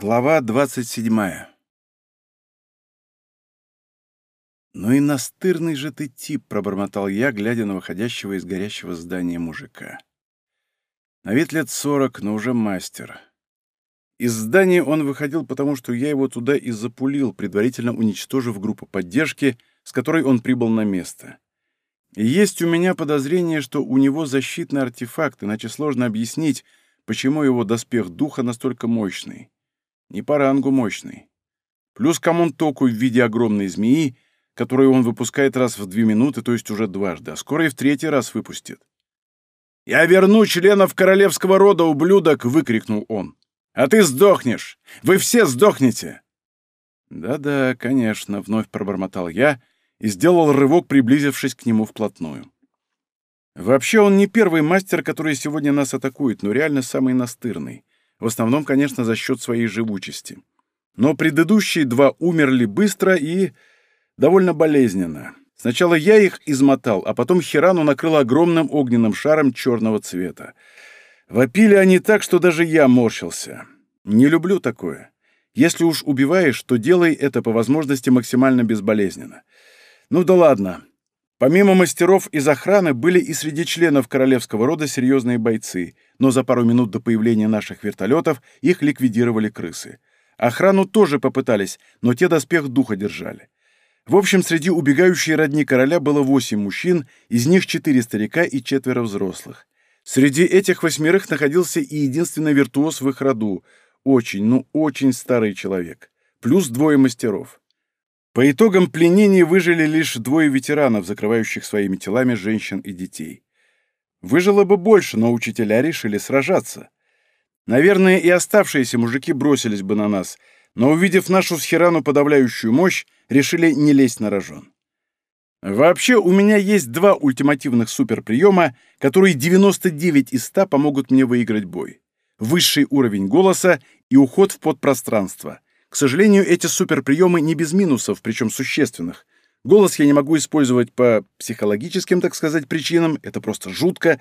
Глава 27 «Ну и настырный же ты тип», — пробормотал я, глядя на выходящего из горящего здания мужика. На вид лет сорок, но уже мастер. Из здания он выходил, потому что я его туда и запулил, предварительно уничтожив группу поддержки, с которой он прибыл на место. И есть у меня подозрение, что у него защитный артефакт, иначе сложно объяснить, почему его доспех духа настолько мощный. Не по рангу мощный. Плюс камон-току в виде огромной змеи, которую он выпускает раз в две минуты, то есть уже дважды, а скоро и в третий раз выпустит. «Я верну членов королевского рода, ублюдок!» — выкрикнул он. «А ты сдохнешь! Вы все сдохнете!» «Да-да, конечно», — вновь пробормотал я и сделал рывок, приблизившись к нему вплотную. Вообще он не первый мастер, который сегодня нас атакует, но реально самый настырный. В основном, конечно, за счет своей живучести. Но предыдущие два умерли быстро и довольно болезненно. Сначала я их измотал, а потом Хирану накрыл огромным огненным шаром черного цвета. Вопили они так, что даже я морщился. Не люблю такое. Если уж убиваешь, то делай это по возможности максимально безболезненно. Ну да ладно. Помимо мастеров из охраны были и среди членов королевского рода серьезные бойцы, но за пару минут до появления наших вертолетов их ликвидировали крысы. Охрану тоже попытались, но те доспех духа держали. В общем, среди убегающей родни короля было восемь мужчин, из них четыре старика и четверо взрослых. Среди этих восьмерых находился и единственный виртуоз в их роду, очень, ну очень старый человек, плюс двое мастеров. По итогам пленения выжили лишь двое ветеранов, закрывающих своими телами женщин и детей. Выжило бы больше, но учителя решили сражаться. Наверное, и оставшиеся мужики бросились бы на нас, но, увидев нашу с Хирану подавляющую мощь, решили не лезть на рожон. Вообще, у меня есть два ультимативных суперприема, которые 99 из 100 помогут мне выиграть бой. Высший уровень голоса и уход в подпространство — к сожалению, эти суперприемы не без минусов, причем существенных. Голос я не могу использовать по психологическим, так сказать, причинам, это просто жутко.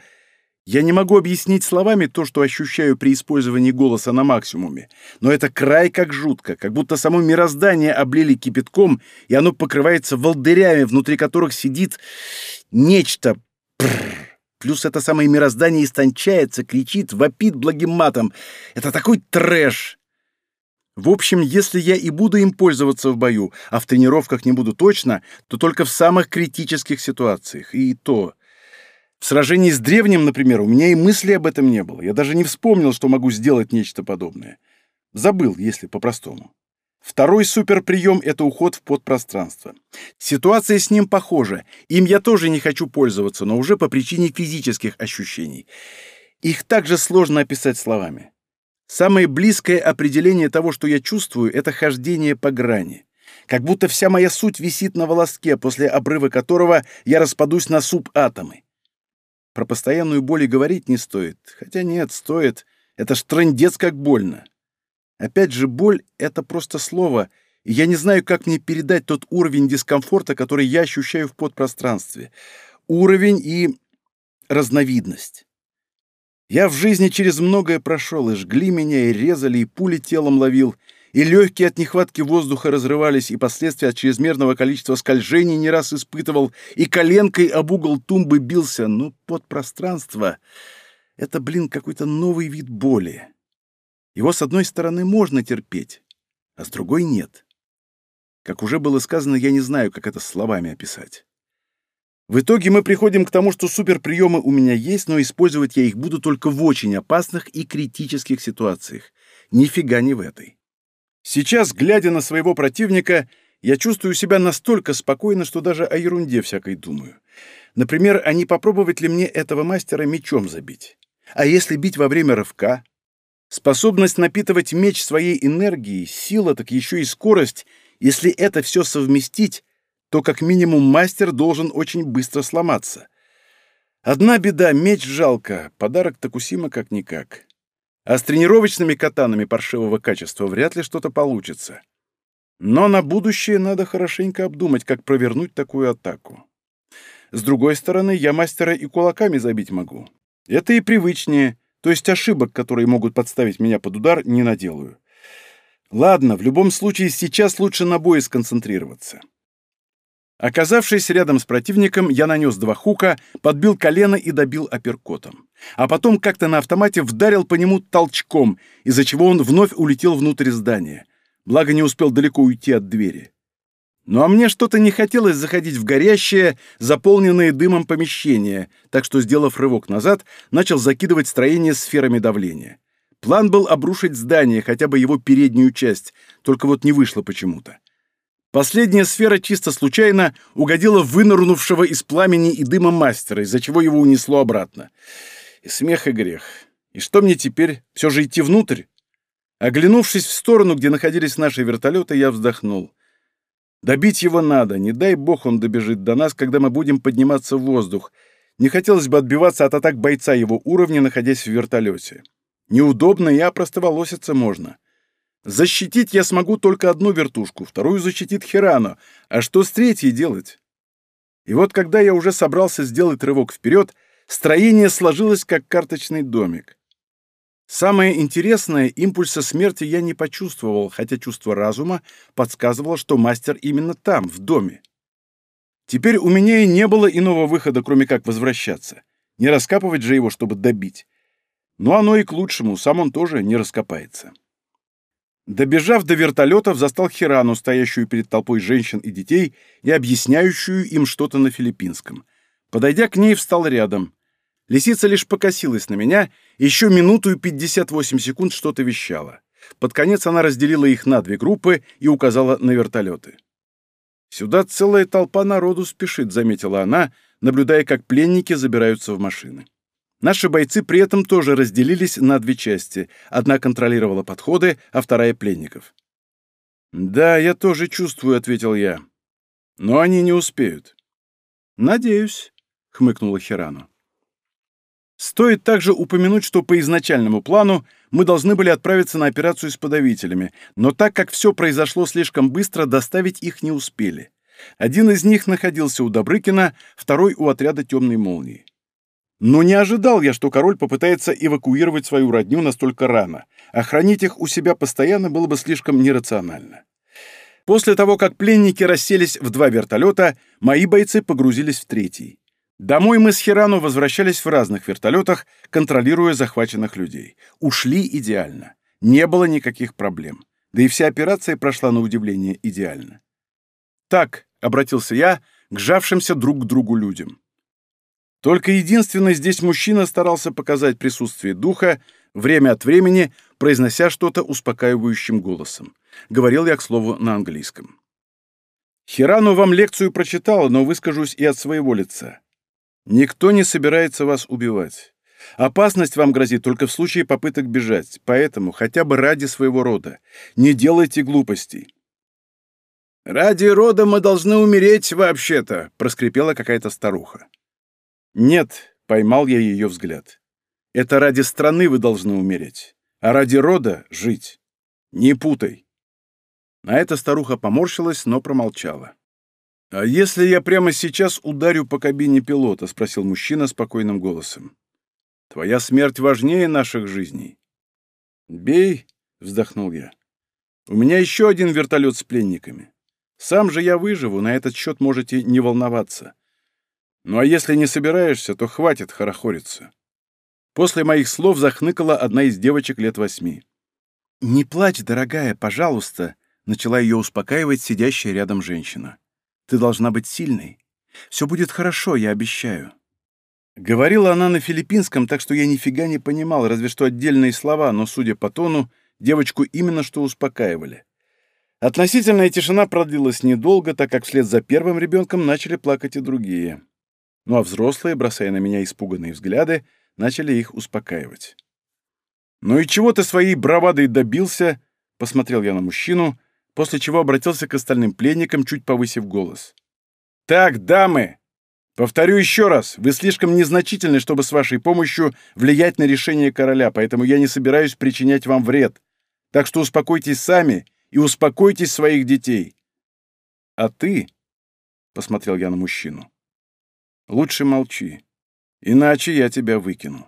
Я не могу объяснить словами то, что ощущаю при использовании голоса на максимуме, но это край как жутко, как будто само мироздание облили кипятком, и оно покрывается волдырями, внутри которых сидит нечто. Плюс это самое мироздание истончается, кричит, вопит благим матом. Это такой трэш, в общем, если я и буду им пользоваться в бою, а в тренировках не буду точно, то только в самых критических ситуациях. И то. В сражении с древним, например, у меня и мысли об этом не было. Я даже не вспомнил, что могу сделать нечто подобное. Забыл, если по-простому. Второй суперприем — это уход в подпространство. Ситуация с ним похожа. Им я тоже не хочу пользоваться, но уже по причине физических ощущений. Их также сложно описать словами. Самое близкое определение того, что я чувствую, это хождение по грани. Как будто вся моя суть висит на волоске, после обрыва которого я распадусь на субатомы. Про постоянную боль и говорить не стоит. Хотя нет, стоит. Это ж трындец как больно. Опять же, боль — это просто слово, и я не знаю, как мне передать тот уровень дискомфорта, который я ощущаю в подпространстве. Уровень и разновидность. Я в жизни через многое прошел, и жгли меня, и резали, и пули телом ловил, и легкие от нехватки воздуха разрывались, и последствия от чрезмерного количества скольжений не раз испытывал, и коленкой об угол тумбы бился, но под пространство — это, блин, какой-то новый вид боли. Его, с одной стороны, можно терпеть, а с другой — нет. Как уже было сказано, я не знаю, как это словами описать. В итоге мы приходим к тому, что суперприемы у меня есть, но использовать я их буду только в очень опасных и критических ситуациях. Нифига не в этой. Сейчас, глядя на своего противника, я чувствую себя настолько спокойно, что даже о ерунде всякой думаю. Например, а не попробовать ли мне этого мастера мечом забить? А если бить во время рывка? Способность напитывать меч своей энергией, сила, так еще и скорость, если это все совместить, то как минимум мастер должен очень быстро сломаться. Одна беда — меч жалко, подарок Такусима как-никак. А с тренировочными катанами паршивого качества вряд ли что-то получится. Но на будущее надо хорошенько обдумать, как провернуть такую атаку. С другой стороны, я мастера и кулаками забить могу. Это и привычнее, то есть ошибок, которые могут подставить меня под удар, не наделаю. Ладно, в любом случае сейчас лучше на бое сконцентрироваться. Оказавшись рядом с противником, я нанес два хука, подбил колено и добил апперкотом. А потом как-то на автомате вдарил по нему толчком, из-за чего он вновь улетел внутрь здания. Благо не успел далеко уйти от двери. Ну а мне что-то не хотелось заходить в горящее, заполненное дымом помещение, так что, сделав рывок назад, начал закидывать строение сферами давления. План был обрушить здание, хотя бы его переднюю часть, только вот не вышло почему-то. Последняя сфера чисто случайно угодила вынырнувшего из пламени и дыма мастера, из-за чего его унесло обратно. И смех, и грех. И что мне теперь? Все же идти внутрь? Оглянувшись в сторону, где находились наши вертолеты, я вздохнул. Добить его надо, не дай бог он добежит до нас, когда мы будем подниматься в воздух. Не хотелось бы отбиваться от атак бойца его уровня, находясь в вертолете. Неудобно и опростоволоситься можно. Защитить я смогу только одну вертушку, вторую защитит Хирано. А что с третьей делать? И вот когда я уже собрался сделать рывок вперед, строение сложилось как карточный домик. Самое интересное, импульса смерти я не почувствовал, хотя чувство разума подсказывало, что мастер именно там, в доме. Теперь у меня и не было иного выхода, кроме как возвращаться. Не раскапывать же его, чтобы добить. Но оно и к лучшему, сам он тоже не раскопается. Добежав до вертолетов, застал Хирану, стоящую перед толпой женщин и детей и объясняющую им что-то на филиппинском. Подойдя к ней, встал рядом. Лисица лишь покосилась на меня, еще минуту и 58 секунд что-то вещала. Под конец она разделила их на две группы и указала на вертолеты. «Сюда целая толпа народу спешит», — заметила она, наблюдая, как пленники забираются в машины. Наши бойцы при этом тоже разделились на две части. Одна контролировала подходы, а вторая — пленников. «Да, я тоже чувствую», — ответил я. «Но они не успеют». «Надеюсь», — хмыкнула Хирану. Стоит также упомянуть, что по изначальному плану мы должны были отправиться на операцию с подавителями, но так как все произошло слишком быстро, доставить их не успели. Один из них находился у Добрыкина, второй — у отряда «Темной молнии». Но не ожидал я, что король попытается эвакуировать свою родню настолько рано, а хранить их у себя постоянно было бы слишком нерационально. После того, как пленники расселись в два вертолета, мои бойцы погрузились в третий. Домой мы с Хирану возвращались в разных вертолетах, контролируя захваченных людей. Ушли идеально. Не было никаких проблем. Да и вся операция прошла на удивление идеально. «Так», — обратился я к жавшимся друг к другу людям. Только единственный здесь мужчина старался показать присутствие духа, время от времени произнося что-то успокаивающим голосом. Говорил я, к слову, на английском. Хирану вам лекцию прочитала, но выскажусь и от своего лица. Никто не собирается вас убивать. Опасность вам грозит только в случае попыток бежать, поэтому хотя бы ради своего рода не делайте глупостей. «Ради рода мы должны умереть вообще-то», — проскрипела какая-то старуха. «Нет», — поймал я ее взгляд. «Это ради страны вы должны умереть, а ради рода — жить. Не путай». На это старуха поморщилась, но промолчала. «А если я прямо сейчас ударю по кабине пилота?» — спросил мужчина спокойным голосом. «Твоя смерть важнее наших жизней». «Бей», — вздохнул я. «У меня еще один вертолет с пленниками. Сам же я выживу, на этот счет можете не волноваться. Ну а если не собираешься, то хватит хорохориться. После моих слов захныкала одна из девочек лет восьми. «Не плачь, дорогая, пожалуйста», — начала ее успокаивать сидящая рядом женщина. «Ты должна быть сильной. Все будет хорошо, я обещаю». Говорила она на филиппинском, так что я нифига не понимал, разве что отдельные слова, но, судя по тону, девочку именно что успокаивали. Относительная тишина продлилась недолго, так как вслед за первым ребенком начали плакать и другие. Ну а взрослые, бросая на меня испуганные взгляды, начали их успокаивать. «Ну и чего ты своей бравадой добился?» — посмотрел я на мужчину, после чего обратился к остальным пленникам, чуть повысив голос. «Так, дамы, повторю еще раз, вы слишком незначительны, чтобы с вашей помощью влиять на решение короля, поэтому я не собираюсь причинять вам вред. Так что успокойтесь сами и успокойтесь своих детей». «А ты?» — посмотрел я на мужчину. Лучше молчи, иначе я тебя выкину.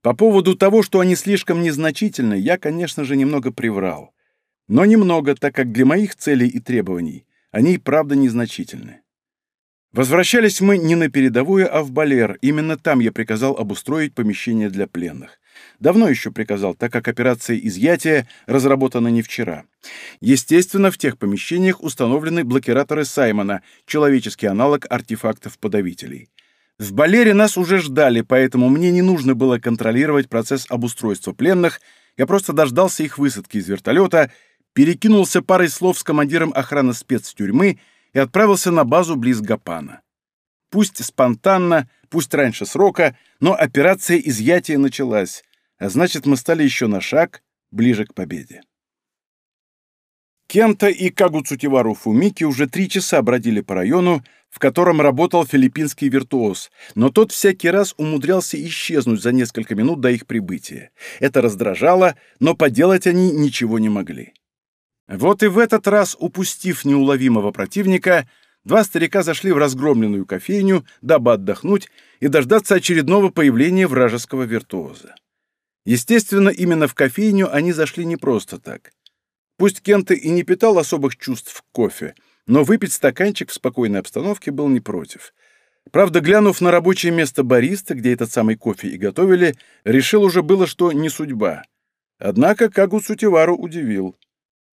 По поводу того, что они слишком незначительны, я, конечно же, немного приврал. Но немного, так как для моих целей и требований они и правда незначительны. Возвращались мы не на передовую, а в Балер. Именно там я приказал обустроить помещение для пленных. Давно еще приказал, так как операция изъятия разработана не вчера. Естественно, в тех помещениях установлены блокираторы Саймона, человеческий аналог артефактов-подавителей. В Балере нас уже ждали, поэтому мне не нужно было контролировать процесс обустройства пленных, я просто дождался их высадки из вертолета, перекинулся парой слов с командиром охраны спецтюрьмы и отправился на базу близ Гапана. Пусть спонтанно, пусть раньше срока, но операция изъятия началась, а значит, мы стали еще на шаг ближе к победе. Кента и Кагуцутивару Фумики уже три часа бродили по району, в котором работал филиппинский виртуоз, но тот всякий раз умудрялся исчезнуть за несколько минут до их прибытия. Это раздражало, но поделать они ничего не могли. Вот и в этот раз, упустив неуловимого противника, два старика зашли в разгромленную кофейню, дабы отдохнуть и дождаться очередного появления вражеского виртуоза. Естественно, именно в кофейню они зашли не просто так. Пусть Кента и не питал особых чувств к кофе, но выпить стаканчик в спокойной обстановке был не против. Правда, глянув на рабочее место бариста, где этот самый кофе и готовили, решил уже было, что не судьба. Однако Кагу Сутивару удивил.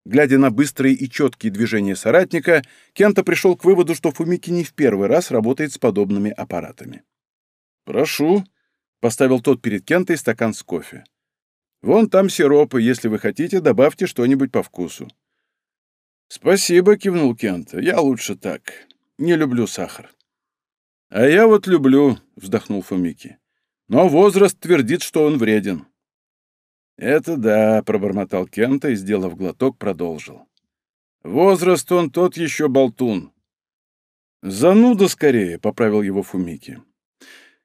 Глядя на быстрые и четкие движения соратника, Кента пришел к выводу, что Фумики не в первый раз работает с подобными аппаратами. «Прошу», — поставил тот перед Кентой стакан с кофе. «Вон там сиропы, если вы хотите, добавьте что-нибудь по вкусу». «Спасибо», — кивнул Кента, — «я лучше так. Не люблю сахар». «А я вот люблю», — вздохнул Фумики. «Но возраст твердит, что он вреден». «Это да», — пробормотал Кента и, сделав глоток, продолжил. «Возраст он тот еще болтун». «Зануда скорее», — поправил его Фумики.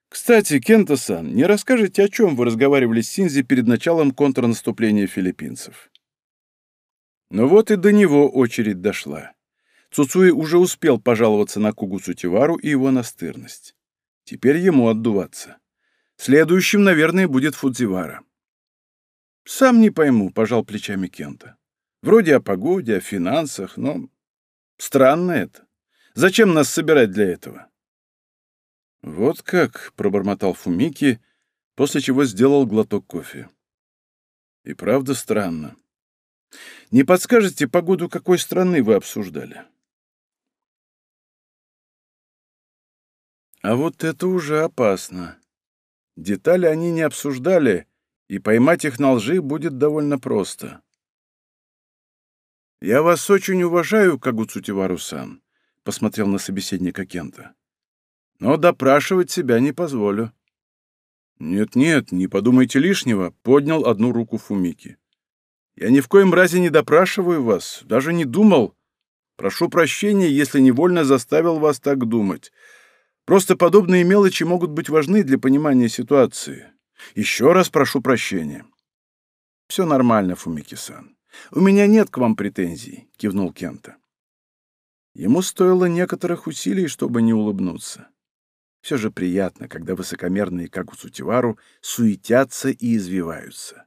«Кстати, Кента-сан, не расскажете, о чем вы разговаривали с Синзи перед началом контрнаступления филиппинцев?» Но вот и до него очередь дошла. Цуцуи уже успел пожаловаться на Кугу Цутивару и его настырность. Теперь ему отдуваться. Следующим, наверное, будет Фудзивара. «Сам не пойму», — пожал плечами Кента. «Вроде о погоде, о финансах, но странно это. Зачем нас собирать для этого?» «Вот как», — пробормотал Фумики, после чего сделал глоток кофе. «И правда странно. Не подскажете погоду какой страны вы обсуждали?» А вот это уже опасно. Детали они не обсуждали, и поймать их на лжи будет довольно просто. «Я вас очень уважаю, Кагуцутивару-сан», — посмотрел на собеседника Кента. «Но допрашивать себя не позволю». «Нет-нет, не подумайте лишнего», — поднял одну руку Фумики. «Я ни в коем разе не допрашиваю вас, даже не думал. Прошу прощения, если невольно заставил вас так думать. Просто подобные мелочи могут быть важны для понимания ситуации. Еще раз прошу прощения. Все нормально, Фумики-сан. У меня нет к вам претензий, кивнул Кента. Ему стоило некоторых усилий, чтобы не улыбнуться. Все же приятно, когда высокомерные, как у Сутивару, суетятся и извиваются.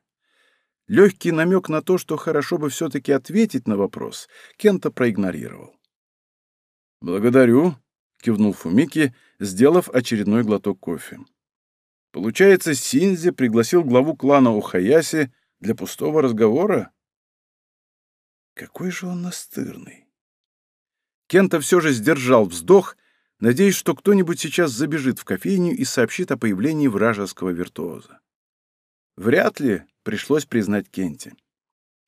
Легкий намек на то, что хорошо бы все-таки ответить на вопрос, Кента проигнорировал. «Благодарю», — кивнул Фумики, сделав очередной глоток кофе. Получается, Синзи пригласил главу клана Ухаяси для пустого разговора? Какой же он настырный. Кента все же сдержал вздох, надеясь, что кто-нибудь сейчас забежит в кофейню и сообщит о появлении вражеского виртуоза. Вряд ли пришлось признать Кенте.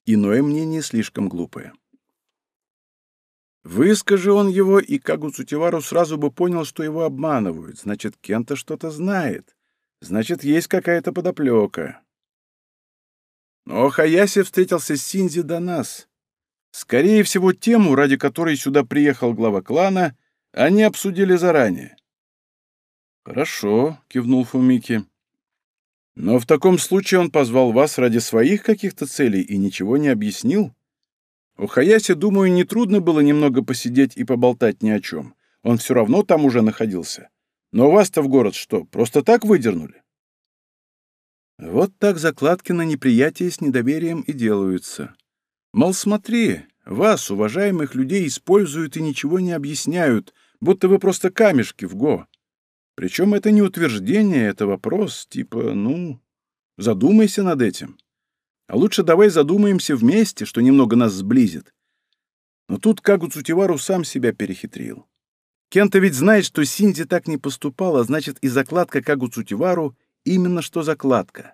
Иное мнение слишком глупое. Выскажи он его, и Кагу Цутивару сразу бы понял, что его обманывают. Значит, Кента что-то знает. Значит, есть какая-то подоплека. Но Хаяси встретился с Синзи до нас. Скорее всего, тему, ради которой сюда приехал глава клана, они обсудили заранее. «Хорошо», — кивнул Фумики. «Но в таком случае он позвал вас ради своих каких-то целей и ничего не объяснил? У Хаяси, думаю, нетрудно было немного посидеть и поболтать ни о чем. Он все равно там уже находился. Но вас-то в город что, просто так выдернули? Вот так закладки на неприятие с недоверием и делаются. Мол, смотри, вас, уважаемых людей, используют и ничего не объясняют, будто вы просто камешки в го. Причем это не утверждение, это вопрос, типа, ну, задумайся над этим. А лучше давай задумаемся вместе, что немного нас сблизит. Но тут Кагу Цутивару сам себя перехитрил. Кента ведь знает, что Синзи так не поступала, значит, и закладка Кагу Цутивару именно что закладка.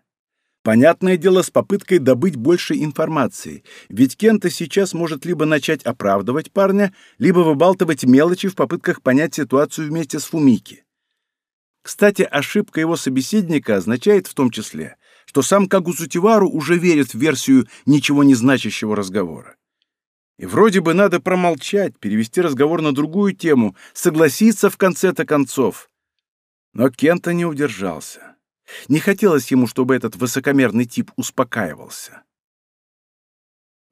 Понятное дело, с попыткой добыть больше информации, ведь Кента сейчас может либо начать оправдывать парня, либо выбалтывать мелочи в попытках понять ситуацию вместе с Фумики. Кстати, ошибка его собеседника означает в том числе, что сам Кагусутивару уже верит в версию ничего не значащего разговора. И вроде бы надо промолчать, перевести разговор на другую тему, согласиться в конце-то концов. Но Кента не удержался. Не хотелось ему, чтобы этот высокомерный тип успокаивался.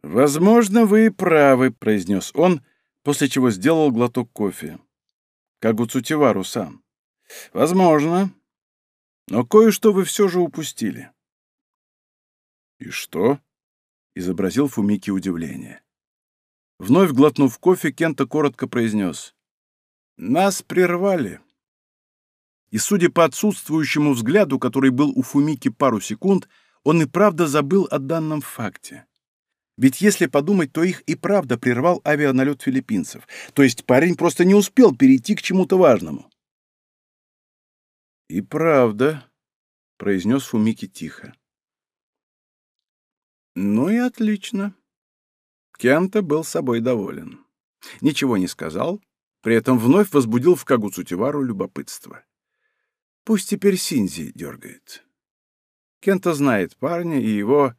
«Возможно, вы правы», — произнес он, после чего сделал глоток кофе. «Кагуцутивару сам. Возможно. Но кое-что вы все же упустили. «И что?» — изобразил Фумики удивление. Вновь глотнув кофе, Кента коротко произнес. «Нас прервали». И, судя по отсутствующему взгляду, который был у Фумики пару секунд, он и правда забыл о данном факте. Ведь если подумать, то их и правда прервал авианалет филиппинцев. То есть парень просто не успел перейти к чему-то важному. «И правда», — произнес Фумики тихо. Ну и отлично. Кента был собой доволен. Ничего не сказал, при этом вновь возбудил в Кагуцутивару любопытство. Пусть теперь Синзи дергает. Кента знает парня и его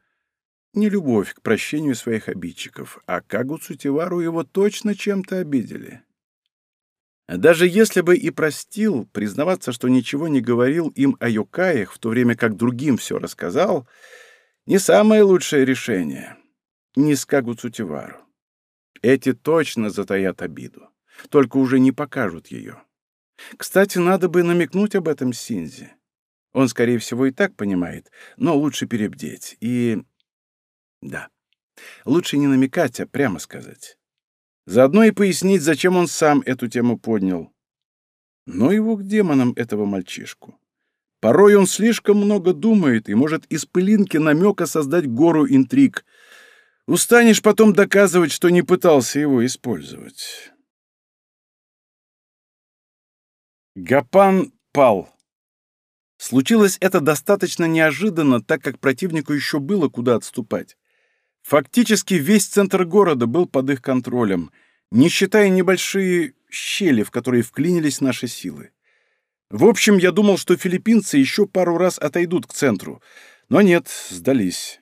нелюбовь к прощению своих обидчиков, а Кагуцутивару его точно чем-то обидели. Даже если бы и простил, признаваться, что ничего не говорил им о Йокаях, в то время как другим все рассказал — не самое лучшее решение. Не скагу Цутивару. Эти точно затаят обиду, только уже не покажут ее. Кстати, надо бы намекнуть об этом Синзи. Он, скорее всего, и так понимает, но лучше перебдеть. И... Да, лучше не намекать, а прямо сказать. Заодно и пояснить, зачем он сам эту тему поднял. Но его к демонам этого мальчишку. Порой он слишком много думает и может из пылинки намека создать гору интриг. Устанешь потом доказывать, что не пытался его использовать. Гапан пал. Случилось это достаточно неожиданно, так как противнику еще было куда отступать. Фактически весь центр города был под их контролем, не считая небольшие щели, в которые вклинились наши силы. В общем, я думал, что филиппинцы еще пару раз отойдут к центру. Но нет, сдались.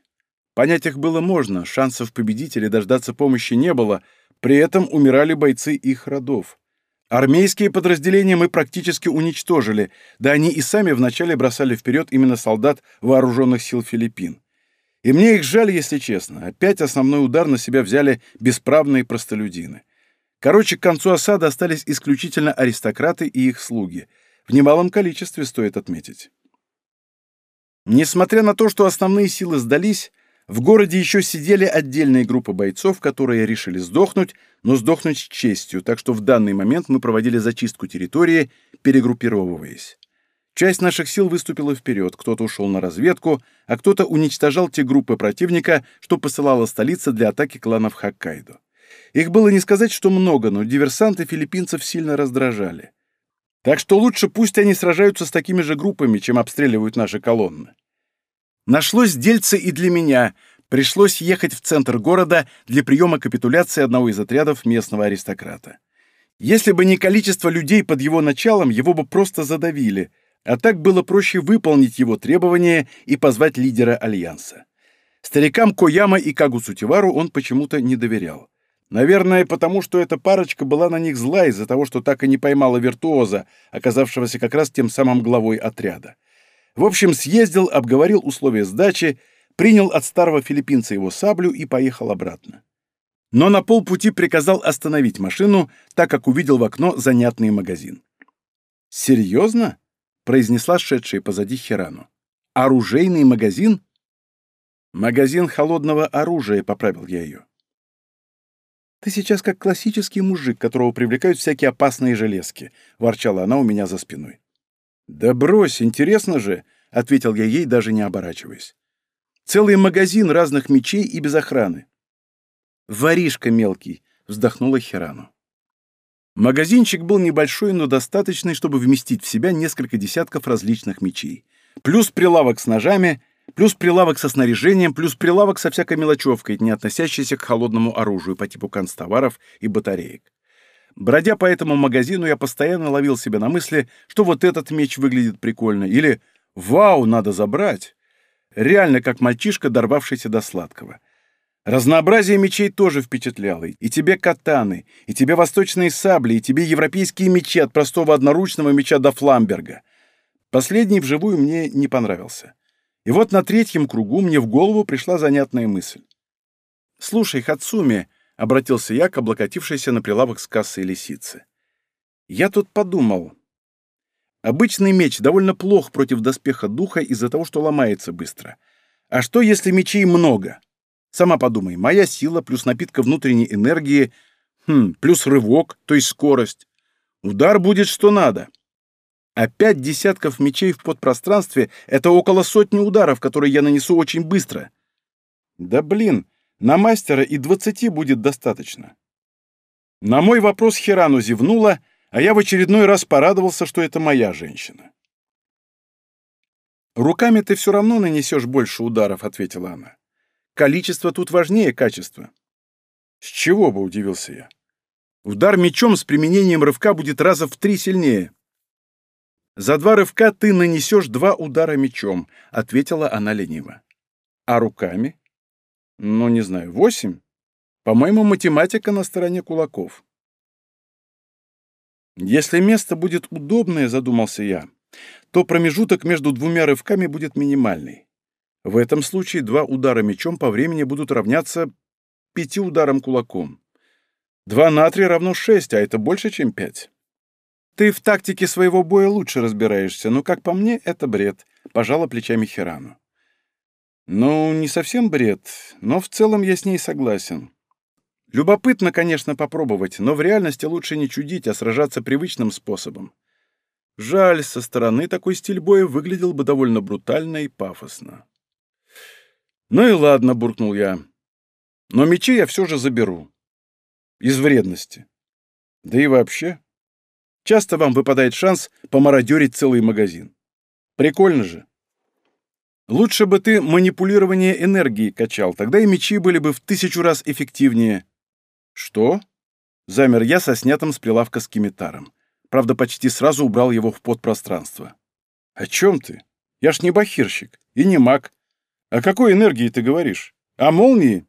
Понять их было можно, шансов победить или дождаться помощи не было, при этом умирали бойцы их родов. Армейские подразделения мы практически уничтожили, да они и сами вначале бросали вперед именно солдат вооруженных сил Филиппин. И мне их жаль, если честно. Опять основной удар на себя взяли бесправные простолюдины. Короче, к концу осады остались исключительно аристократы и их слуги — в немалом количестве, стоит отметить. Несмотря на то, что основные силы сдались, в городе еще сидели отдельные группы бойцов, которые решили сдохнуть, но сдохнуть с честью, так что в данный момент мы проводили зачистку территории, перегруппировываясь. Часть наших сил выступила вперед, кто-то ушел на разведку, а кто-то уничтожал те группы противника, что посылала столица для атаки кланов Хоккайдо. Их было не сказать, что много, но диверсанты филиппинцев сильно раздражали. Так что лучше пусть они сражаются с такими же группами, чем обстреливают наши колонны. Нашлось дельце и для меня. Пришлось ехать в центр города для приема капитуляции одного из отрядов местного аристократа. Если бы не количество людей под его началом, его бы просто задавили, а так было проще выполнить его требования и позвать лидера Альянса. Старикам Кояма и Кагусутивару он почему-то не доверял. Наверное, потому что эта парочка была на них зла из-за того, что так и не поймала виртуоза, оказавшегося как раз тем самым главой отряда. В общем, съездил, обговорил условия сдачи, принял от старого филиппинца его саблю и поехал обратно. Но на полпути приказал остановить машину, так как увидел в окно занятный магазин. «Серьезно?» — произнесла шедшая позади Хирану. «Оружейный магазин?» «Магазин холодного оружия», — поправил я ее. «Ты сейчас как классический мужик, которого привлекают всякие опасные железки», — ворчала она у меня за спиной. «Да брось, интересно же», — ответил я ей, даже не оборачиваясь. «Целый магазин разных мечей и без охраны». «Воришка мелкий», — вздохнула Хирану. Магазинчик был небольшой, но достаточный, чтобы вместить в себя несколько десятков различных мечей. Плюс прилавок с ножами, плюс прилавок со снаряжением, плюс прилавок со всякой мелочевкой, не относящейся к холодному оружию по типу констоваров и батареек. Бродя по этому магазину, я постоянно ловил себя на мысли, что вот этот меч выглядит прикольно, или «Вау, надо забрать!» Реально, как мальчишка, дорвавшийся до сладкого. Разнообразие мечей тоже впечатляло. И тебе катаны, и тебе восточные сабли, и тебе европейские мечи от простого одноручного меча до фламберга. Последний вживую мне не понравился. И вот на третьем кругу мне в голову пришла занятная мысль. «Слушай, Хацуми», — обратился я к облокотившейся на прилавок с кассой лисицы. «Я тут подумал. Обычный меч довольно плох против доспеха духа из-за того, что ломается быстро. А что, если мечей много? Сама подумай, моя сила плюс напитка внутренней энергии, хм, плюс рывок, то есть скорость. Удар будет что надо. А пять десятков мечей в подпространстве — это около сотни ударов, которые я нанесу очень быстро. Да блин, на мастера и двадцати будет достаточно. На мой вопрос Хирану зевнула, а я в очередной раз порадовался, что это моя женщина. «Руками ты все равно нанесешь больше ударов», — ответила она. «Количество тут важнее качества». «С чего бы?» — удивился я. «Удар мечом с применением рывка будет раза в три сильнее». «За два рывка ты нанесешь два удара мечом», — ответила она лениво. «А руками?» «Ну, не знаю, восемь? По-моему, математика на стороне кулаков». «Если место будет удобное», — задумался я, то промежуток между двумя рывками будет минимальный. В этом случае два удара мечом по времени будут равняться пяти ударам кулаком. Два на три равно шесть, а это больше, чем пять. «Ты в тактике своего боя лучше разбираешься, но, как по мне, это бред», — пожала плечами Хирану. «Ну, не совсем бред, но в целом я с ней согласен. Любопытно, конечно, попробовать, но в реальности лучше не чудить, а сражаться привычным способом. Жаль, со стороны такой стиль боя выглядел бы довольно брутально и пафосно». «Ну и ладно», — буркнул я. «Но мечи я все же заберу. Из вредности. Да и вообще, Часто вам выпадает шанс помародерить целый магазин. Прикольно же. Лучше бы ты манипулирование энергией качал, тогда и мечи были бы в тысячу раз эффективнее. Что? Замер я со снятым с прилавка скимитаром. Правда, почти сразу убрал его в подпространство. О чем ты? Я ж не бахирщик и не маг. О какой энергии ты говоришь? О молнии?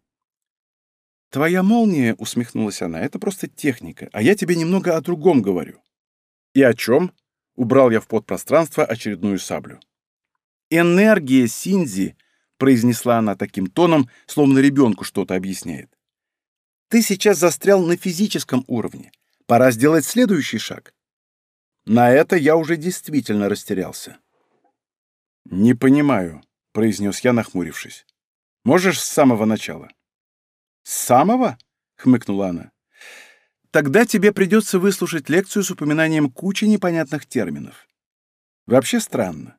Твоя молния, усмехнулась она, это просто техника, а я тебе немного о другом говорю. «И о чем?» — убрал я в подпространство очередную саблю. «Энергия Синзи», — произнесла она таким тоном, словно ребенку что-то объясняет. «Ты сейчас застрял на физическом уровне. Пора сделать следующий шаг». На это я уже действительно растерялся. «Не понимаю», — произнес я, нахмурившись. «Можешь с самого начала?» «С самого?» — хмыкнула она. Тогда тебе придется выслушать лекцию с упоминанием кучи непонятных терминов. Вообще странно.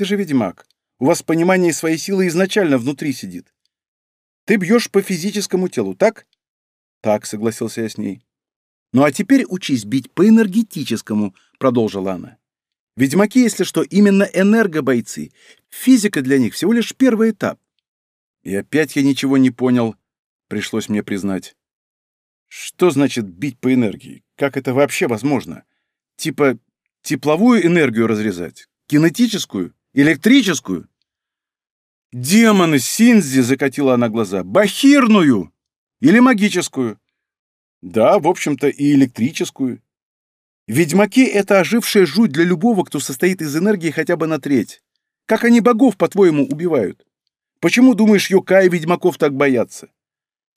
Ты же ведьмак. У вас понимание своей силы изначально внутри сидит. Ты бьешь по физическому телу, так? Так, согласился я с ней. Ну а теперь учись бить по энергетическому, продолжила она. Ведьмаки, если что, именно энергобойцы. Физика для них всего лишь первый этап. И опять я ничего не понял, пришлось мне признать. Что значит бить по энергии? Как это вообще возможно? Типа тепловую энергию разрезать? Кинетическую? Электрическую? Демоны, Синзи, закатила она глаза. Бахирную! Или магическую? Да, в общем-то, и электрическую. Ведьмаки — это ожившая жуть для любого, кто состоит из энергии хотя бы на треть. Как они богов, по-твоему, убивают? Почему, думаешь, Йока и ведьмаков так боятся?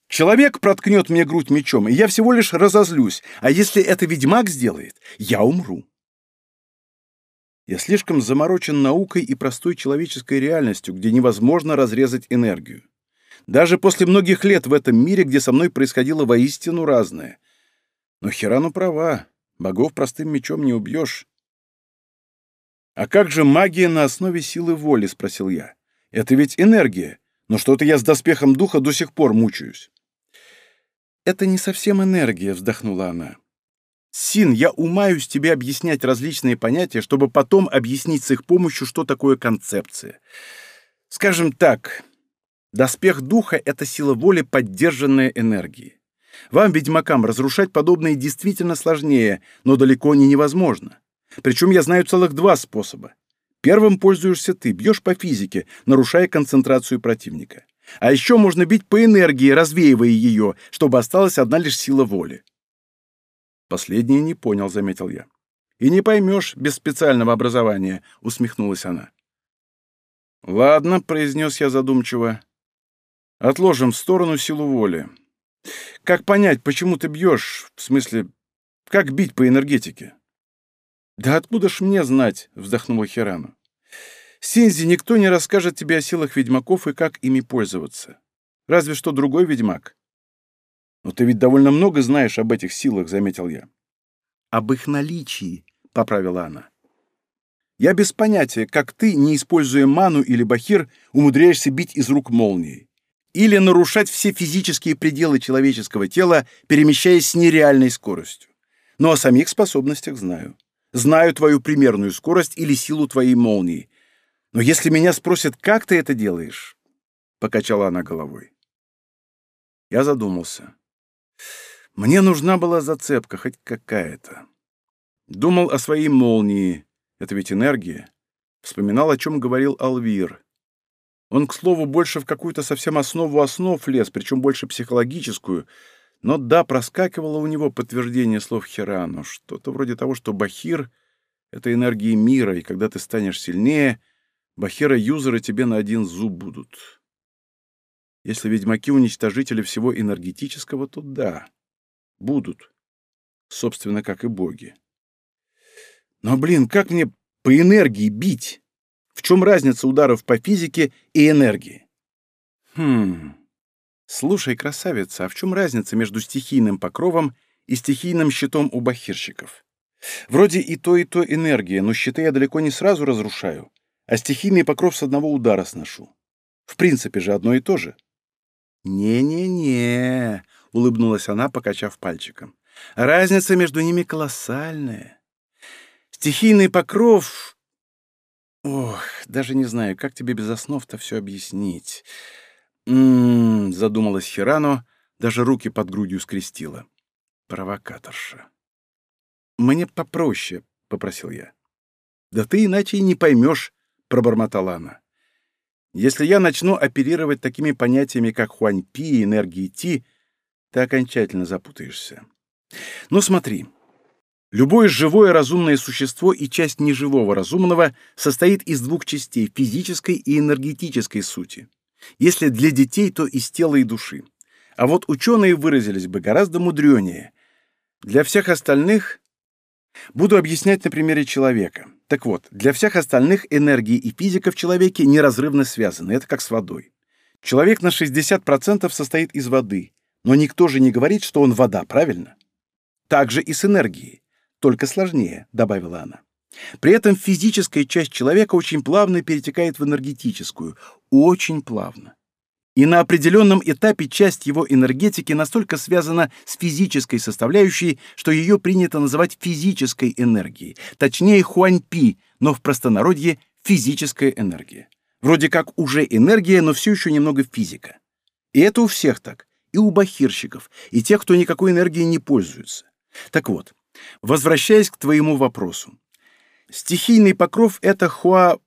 Человек проткнет мне грудь мечом, и я всего лишь разозлюсь, а если это ведьмак сделает, я умру. Я слишком заморочен наукой и простой человеческой реальностью, где невозможно разрезать энергию. Даже после многих лет в этом мире, где со мной происходило воистину разное. Но Хирану права. Богов простым мечом не убьешь. «А как же магия на основе силы воли?» — спросил я. «Это ведь энергия. Но что-то я с доспехом духа до сих пор мучаюсь». «Это не совсем энергия», — вздохнула она. «Син, я умаюсь тебе объяснять различные понятия, чтобы потом объяснить с их помощью, что такое концепция. Скажем так, доспех духа — это сила воли, поддержанная энергией. Вам, ведьмакам, разрушать подобное действительно сложнее, но далеко не невозможно. Причем я знаю целых два способа. Первым пользуешься ты, бьешь по физике, нарушая концентрацию противника. А еще можно бить по энергии, развеивая ее, чтобы осталась одна лишь сила воли. Последнее не понял, заметил я. И не поймешь без специального образования, усмехнулась она. Ладно, произнес я задумчиво. Отложим в сторону силу воли. Как понять, почему ты бьешь? В смысле, как бить по энергетике? «Да откуда ж мне знать?» — вздохнула Хирану. «Синзи, никто не расскажет тебе о силах ведьмаков и как ими пользоваться. Разве что другой ведьмак». «Но ты ведь довольно много знаешь об этих силах», — заметил я. «Об их наличии», — поправила она. «Я без понятия, как ты, не используя ману или бахир, умудряешься бить из рук молнией. Или нарушать все физические пределы человеческого тела, перемещаясь с нереальной скоростью. Но о самих способностях знаю. Знаю твою примерную скорость или силу твоей молнии. Но если меня спросят, как ты это делаешь, покачала она головой. Я задумался. Мне нужна была зацепка, хоть какая-то. Думал о своей молнии. Это ведь энергия. Вспоминал, о чем говорил Алвир. Он, к слову, больше в какую-то совсем основу основ лез, причем больше психологическую, но да, проскакивало у него подтверждение слов Хирану, что-то вроде того, что Бахир — это энергия мира, и когда ты станешь сильнее, Бахира-юзеры тебе на один зуб будут. Если ведьмаки — уничтожители всего энергетического, то да, будут. Собственно, как и боги. Но, блин, как мне по энергии бить? В чем разница ударов по физике и энергии? Хм... «Слушай, красавица, а в чем разница между стихийным покровом и стихийным щитом у бахирщиков? Вроде и то, и то энергия, но щиты я далеко не сразу разрушаю, а стихийный покров с одного удара сношу. В принципе же одно и то же». «Не-не-не», — улыбнулась она, покачав пальчиком. «Разница между ними колоссальная. Стихийный покров... Ох, даже не знаю, как тебе без основ-то все объяснить». «М-м-м», задумалась Хирано, даже руки под грудью скрестила. Провокаторша. «Мне попроще», — попросил я. «Да ты иначе и не поймешь», — пробормотала она. «Если я начну оперировать такими понятиями, как хуаньпи и энергии ти, ты окончательно запутаешься. Ну смотри, любое живое разумное существо и часть неживого разумного состоит из двух частей — физической и энергетической сути. Если для детей, то из тела и души. А вот ученые выразились бы гораздо мудренее. Для всех остальных... Буду объяснять на примере человека. Так вот, для всех остальных энергии и физика в человеке неразрывно связаны. Это как с водой. Человек на 60% состоит из воды, но никто же не говорит, что он вода, правильно? Так же и с энергией. Только сложнее, добавила она. При этом физическая часть человека очень плавно перетекает в энергетическую, очень плавно. И на определенном этапе часть его энергетики настолько связана с физической составляющей, что ее принято называть физической энергией, точнее хуаньпи, но в простонародье физическая энергия. Вроде как уже энергия, но все еще немного физика. И это у всех так, и у бахирщиков, и тех, кто никакой энергией не пользуется. Так вот, возвращаясь к твоему вопросу. Стихийный покров — это хуа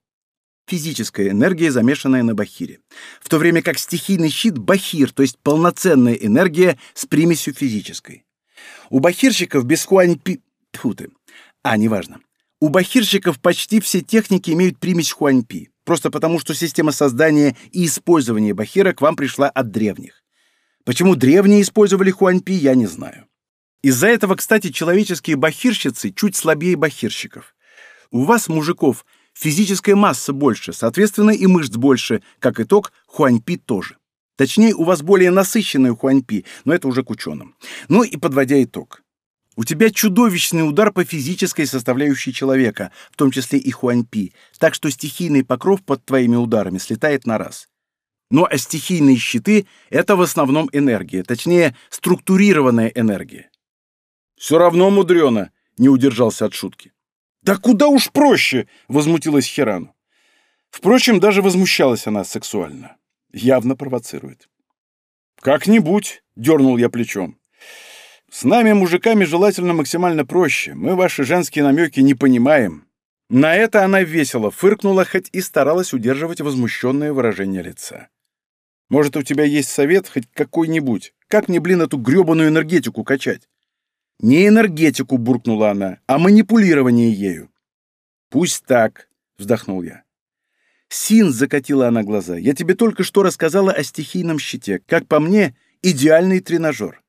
физическая энергия, замешанная на бахире, в то время как стихийный щит — бахир, то есть полноценная энергия с примесью физической. У бахирщиков без хуаньпи... Тьфу ты. А, неважно. У бахирщиков почти все техники имеют примесь хуаньпи, просто потому что система создания и использования бахира к вам пришла от древних. Почему древние использовали хуаньпи, я не знаю. Из-за этого, кстати, человеческие бахирщицы чуть слабее бахирщиков. У вас, мужиков, физическая масса больше, соответственно, и мышц больше, как итог, хуаньпи тоже. Точнее, у вас более насыщенный Хуаньпи, но это уже к ученым. Ну и подводя итог. У тебя чудовищный удар по физической составляющей человека, в том числе и Хуаньпи, так что стихийный покров под твоими ударами слетает на раз. Ну а стихийные щиты — это в основном энергия, точнее, структурированная энергия. «Все равно мудрено», — не удержался от шутки. «Да куда уж проще!» — возмутилась Хирану. Впрочем, даже возмущалась она сексуально. Явно провоцирует. «Как-нибудь», — дернул я плечом. «С нами, мужиками, желательно максимально проще. Мы ваши женские намеки не понимаем». На это она весело фыркнула, хоть и старалась удерживать возмущенное выражение лица. «Может, у тебя есть совет хоть какой-нибудь? Как мне, блин, эту грёбаную энергетику качать?» «Не энергетику», — буркнула она, — «а манипулирование ею». «Пусть так», — вздохнул я. «Син», — закатила она глаза, — «я тебе только что рассказала о стихийном щите. Как по мне, идеальный тренажер.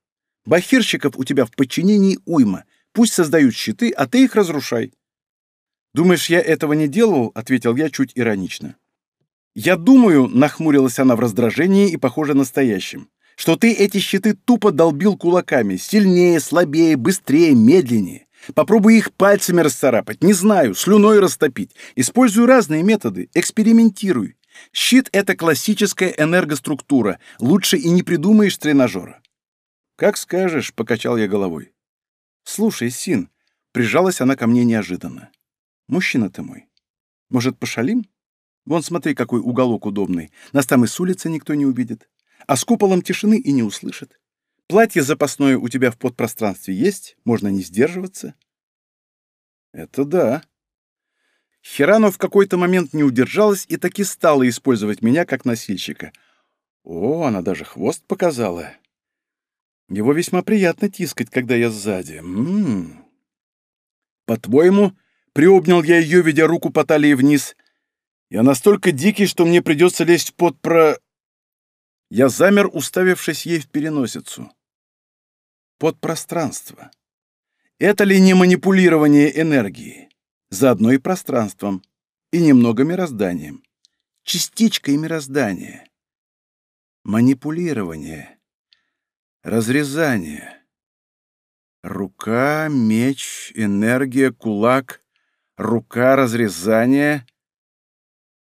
Бахирщиков у тебя в подчинении уйма. Пусть создают щиты, а ты их разрушай». «Думаешь, я этого не делал?» — ответил я чуть иронично. «Я думаю», — нахмурилась она в раздражении и, похоже, настоящем, «что ты эти щиты тупо долбил кулаками, сильнее, слабее, быстрее, медленнее. Попробуй их пальцами расцарапать, не знаю, слюной растопить. Используй разные методы, экспериментируй. Щит — это классическая энергоструктура, лучше и не придумаешь тренажера. «Как скажешь», — покачал я головой. «Слушай, Син», — прижалась она ко мне неожиданно. «Мужчина ты мой. Может, пошалим? Вон, смотри, какой уголок удобный. Нас там и с улицы никто не увидит. А с куполом тишины и не услышит. Платье запасное у тебя в подпространстве есть, можно не сдерживаться. Это да. Хирану в какой-то момент не удержалась и таки стала использовать меня как носильщика. О, она даже хвост показала. Его весьма приятно тискать, когда я сзади. М-м. По-твоему, приобнял я ее, ведя руку по талии вниз. Я настолько дикий, что мне придется лезть под про... Я замер, уставившись ей в переносицу подпространство. Это ли не манипулирование энергии? Заодно и пространством, и немного мирозданием. Частичкой мироздания. Манипулирование. Разрезание. Рука, меч, энергия, кулак. Рука, разрезание.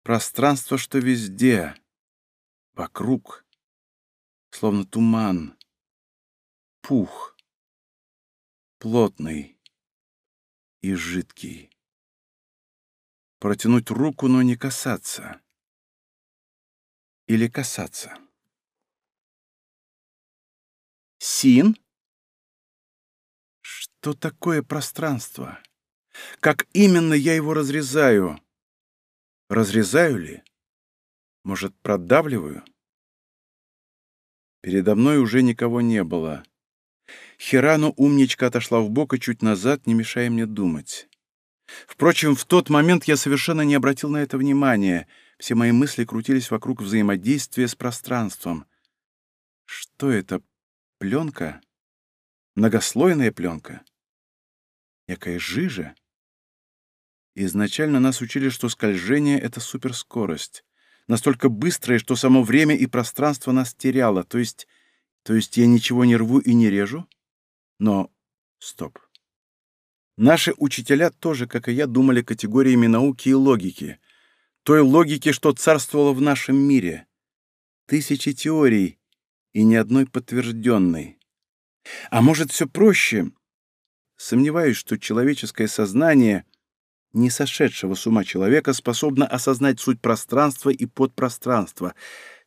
Пространство, что везде. Вокруг. Словно туман пух, плотный и жидкий. Протянуть руку, но не касаться. Или касаться. Син? Что такое пространство? Как именно я его разрезаю? Разрезаю ли? Может, продавливаю? Передо мной уже никого не было. Хирану умничка отошла в бок и чуть назад, не мешая мне думать. Впрочем, в тот момент я совершенно не обратил на это внимания. Все мои мысли крутились вокруг взаимодействия с пространством. Что это? Пленка? Многослойная пленка? Якая жижа? Изначально нас учили, что скольжение — это суперскорость. Настолько быстрое, что само время и пространство нас теряло. То есть... То есть я ничего не рву и не режу? Но стоп. Наши учителя тоже, как и я, думали категориями науки и логики. Той логики, что царствовала в нашем мире. Тысячи теорий и ни одной подтвержденной. А может, все проще? Сомневаюсь, что человеческое сознание, не сошедшего с ума человека, способно осознать суть пространства и подпространства,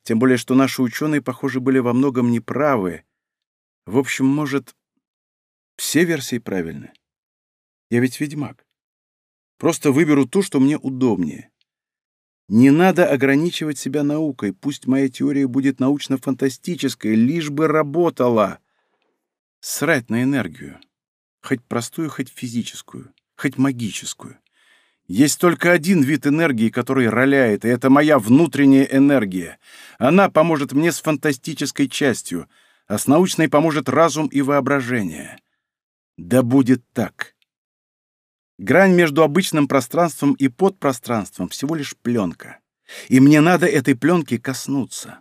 тем более, что наши ученые, похоже, были во многом неправы. В общем, может, все версии правильны. Я ведь ведьмак. Просто выберу ту, что мне удобнее. Не надо ограничивать себя наукой, пусть моя теория будет научно-фантастической, лишь бы работала. Срать на энергию. Хоть простую, хоть физическую, хоть магическую. Есть только один вид энергии, который роляет, и это моя внутренняя энергия. Она поможет мне с фантастической частью, а с научной поможет разум и воображение. Да будет так. Грань между обычным пространством и подпространством всего лишь пленка. И мне надо этой пленки коснуться.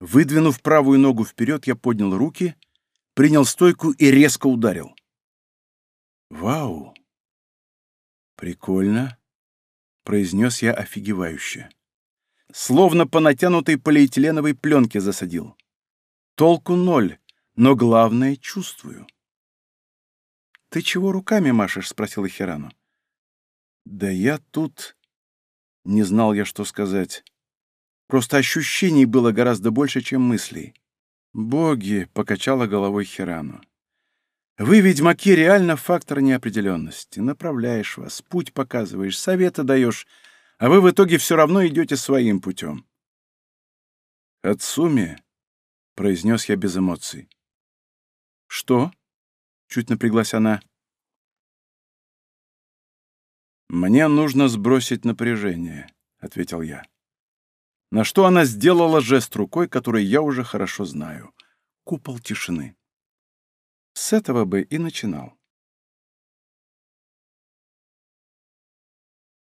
Выдвинув правую ногу вперед, я поднял руки, принял стойку и резко ударил. «Вау! Прикольно!» — произнес я офигевающе. Словно по натянутой полиэтиленовой пленке засадил. Толку ноль, но главное — чувствую. «Ты чего руками машешь?» — спросила Хирану. «Да я тут...» Не знал я, что сказать. Просто ощущений было гораздо больше, чем мыслей. «Боги!» — покачала головой Хирану. «Вы, ведьмаки, реально фактор неопределенности. Направляешь вас, путь показываешь, советы даешь, а вы в итоге все равно идете своим путем». «Отсуми», — произнес я без эмоций. «Что?» — чуть напряглась она. «Мне нужно сбросить напряжение», — ответил я. На что она сделала жест рукой, который я уже хорошо знаю. Купол тишины. С этого бы и начинал.